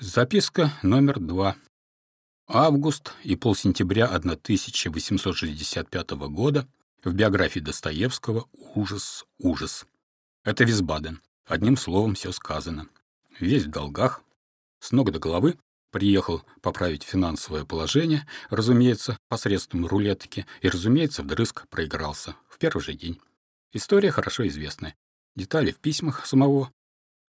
Записка номер два. Август и полсентября 1865 года в биографии Достоевского «Ужас, ужас». Это Висбаден. Одним словом все сказано. Весь в долгах, с ног до головы, приехал поправить финансовое положение, разумеется, посредством рулетки, и, разумеется, вдрызг проигрался в первый же день. История хорошо известная. Детали в письмах самого.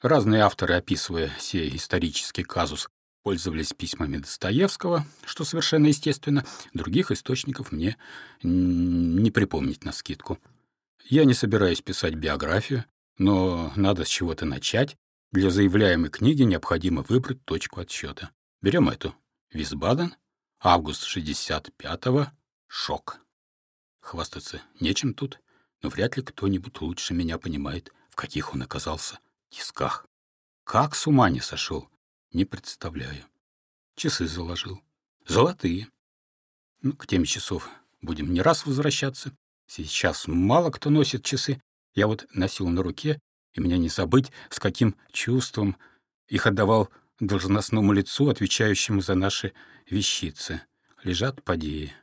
Разные авторы, описывая сей исторический казус, пользовались письмами Достоевского, что совершенно естественно, других источников мне не припомнить на скидку. Я не собираюсь писать биографию, но надо с чего-то начать. Для заявляемой книги необходимо выбрать точку отсчета. Берем эту. Висбаден, август 65-го, шок. Хвастаться нечем тут но вряд ли кто-нибудь лучше меня понимает, в каких он оказался тисках. Как с ума не сошел, не представляю. Часы заложил. Золотые. Ну, к теме часов будем не раз возвращаться. Сейчас мало кто носит часы. Я вот носил на руке, и меня не забыть, с каким чувством их отдавал должностному лицу, отвечающему за наши вещицы. Лежат подеи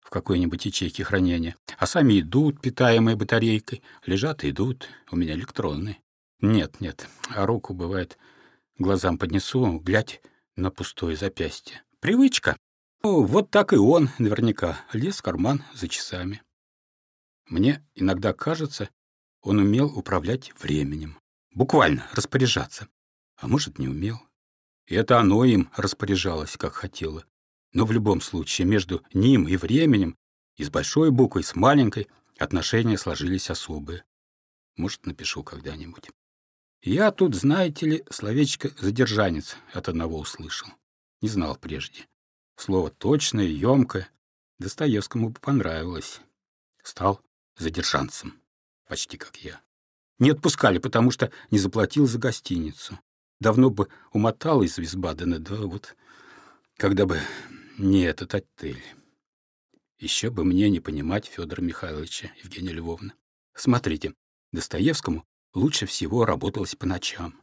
в какой-нибудь ячейке хранения, а сами идут, питаемые батарейкой, лежат идут, у меня электронные. Нет, нет, а руку, бывает, глазам поднесу, глядь на пустое запястье. Привычка. Ну, вот так и он, наверняка, лез в карман за часами. Мне иногда кажется, он умел управлять временем. Буквально распоряжаться. А может, не умел. И это оно им распоряжалось, как хотело. Но в любом случае между ним и временем, и с большой буквой, и с маленькой, отношения сложились особые. Может, напишу когда-нибудь. Я тут, знаете ли, словечко «задержанец» от одного услышал. Не знал прежде. Слово точное, емкое. Достоевскому бы понравилось. Стал задержанцем. Почти как я. Не отпускали, потому что не заплатил за гостиницу. Давно бы умотал из Висбадена, да вот когда бы не этот отель. Еще бы мне не понимать Федора Михайловича, Евгения Львовна. Смотрите, Достоевскому лучше всего работалось по ночам.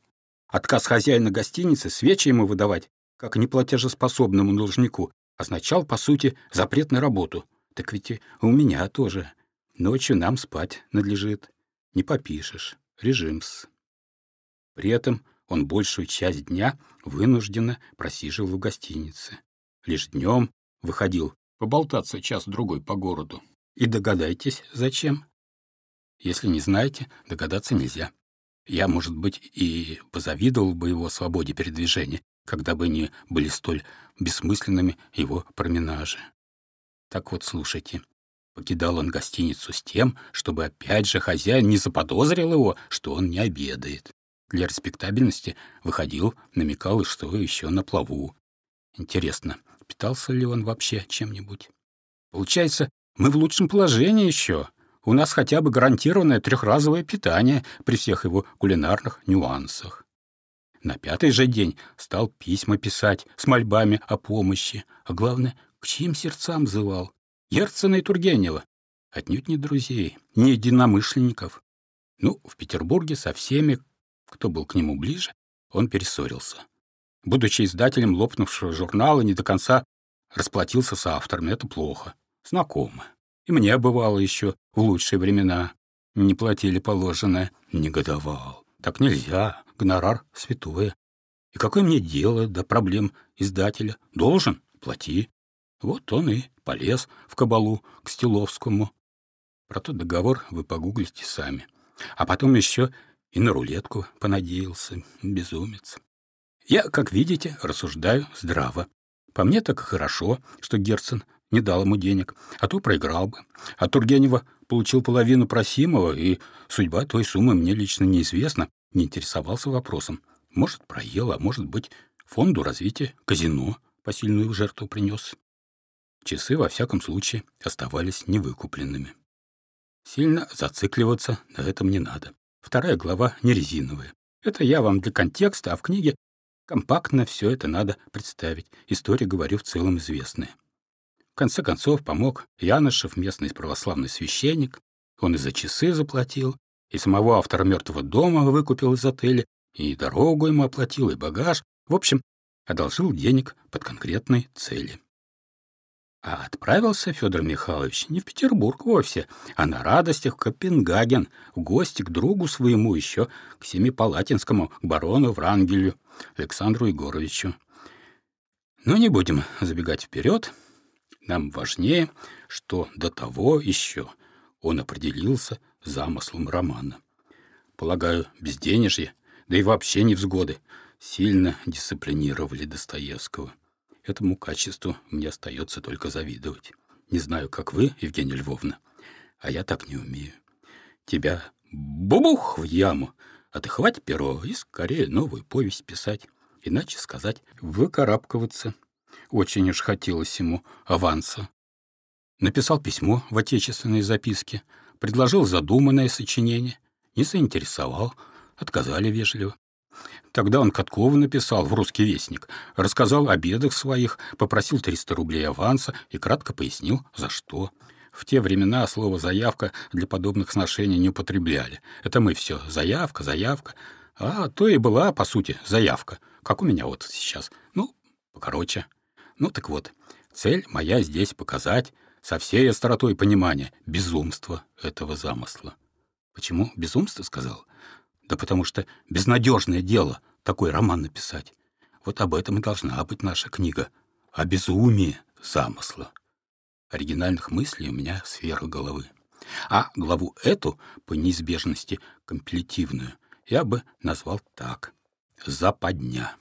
Отказ хозяина гостиницы свечи ему выдавать, как неплатежеспособному должнику, означал, по сути, запрет на работу. Так ведь и у меня тоже. Ночью нам спать надлежит. Не попишешь. Режимс. При этом он большую часть дня вынужденно просиживал в гостинице лишь днем выходил поболтаться час-другой по городу. И догадайтесь, зачем? Если не знаете, догадаться нельзя. Я, может быть, и позавидовал бы его свободе передвижения, когда бы не были столь бессмысленными его променажи. Так вот, слушайте. Покидал он гостиницу с тем, чтобы опять же хозяин не заподозрил его, что он не обедает. Для респектабельности выходил, намекал, что еще на плаву. Интересно, Питался ли он вообще чем-нибудь? Получается, мы в лучшем положении еще. У нас хотя бы гарантированное трехразовое питание при всех его кулинарных нюансах. На пятый же день стал письма писать с мольбами о помощи, а главное, к чьим сердцам зывал? Герцена и Тургенева. Отнюдь не друзей, не единомышленников. Ну, в Петербурге со всеми, кто был к нему ближе, он перессорился будучи издателем лопнувшего журнала, не до конца расплатился с авторами. Это плохо. Знакомо. И мне бывало еще в лучшие времена. Не платили положенное. Негодовал. Так нельзя. Гонорар святое. И какое мне дело до проблем издателя? Должен? Плати. Вот он и полез в кабалу к Стиловскому. Про тот договор вы погуглите сами. А потом еще и на рулетку понадеялся. Безумец. Я, как видите, рассуждаю здраво. По мне так хорошо, что Герцен не дал ему денег, а то проиграл бы. А Тургенева получил половину просимого, и судьба той суммы мне лично неизвестна, не интересовался вопросом. Может, проел, а может быть, фонду развития казино посильную жертву принес. Часы, во всяком случае, оставались невыкупленными. Сильно зацикливаться на этом не надо. Вторая глава не резиновая. Это я вам для контекста, а в книге Компактно все это надо представить. История, говорю, в целом известная. Конце концов, помог Янышев, местный православный священник. Он и за часы заплатил, и самого автора «Мертвого дома» выкупил из отеля, и дорогу ему оплатил, и багаж. В общем, одолжил денег под конкретные цели. А отправился Федор Михайлович не в Петербург вовсе, а на радостях в Копенгаген, в гости к другу своему еще, к Семипалатинскому, к барону Врангелю, Александру Егоровичу. Но не будем забегать вперед. Нам важнее, что до того еще он определился замыслом романа. Полагаю, безденежье, да и вообще невзгоды, сильно дисциплинировали Достоевского. Этому качеству мне остается только завидовать. Не знаю, как вы, Евгения Львовна, а я так не умею. Тебя бубух в яму, а ты хватит перо и скорее новую повесть писать. Иначе сказать, выкарабкиваться. Очень уж хотелось ему аванса. Написал письмо в отечественной записке, предложил задуманное сочинение, не заинтересовал, отказали вежливо. Тогда он Каткову написал в «Русский вестник», рассказал о бедах своих, попросил 300 рублей аванса и кратко пояснил, за что. В те времена слово «заявка» для подобных сношений не употребляли. Это мы все «заявка», «заявка». А то и была, по сути, заявка, как у меня вот сейчас. Ну, покороче. Ну так вот, цель моя здесь показать со всей остротой понимания безумство этого замысла. Почему безумство сказал? Да потому что безнадежное дело такой роман написать. Вот об этом и должна быть наша книга. О безумии замысла. Оригинальных мыслей у меня сверху головы. А главу эту, по неизбежности компилятивную, я бы назвал так. Западня.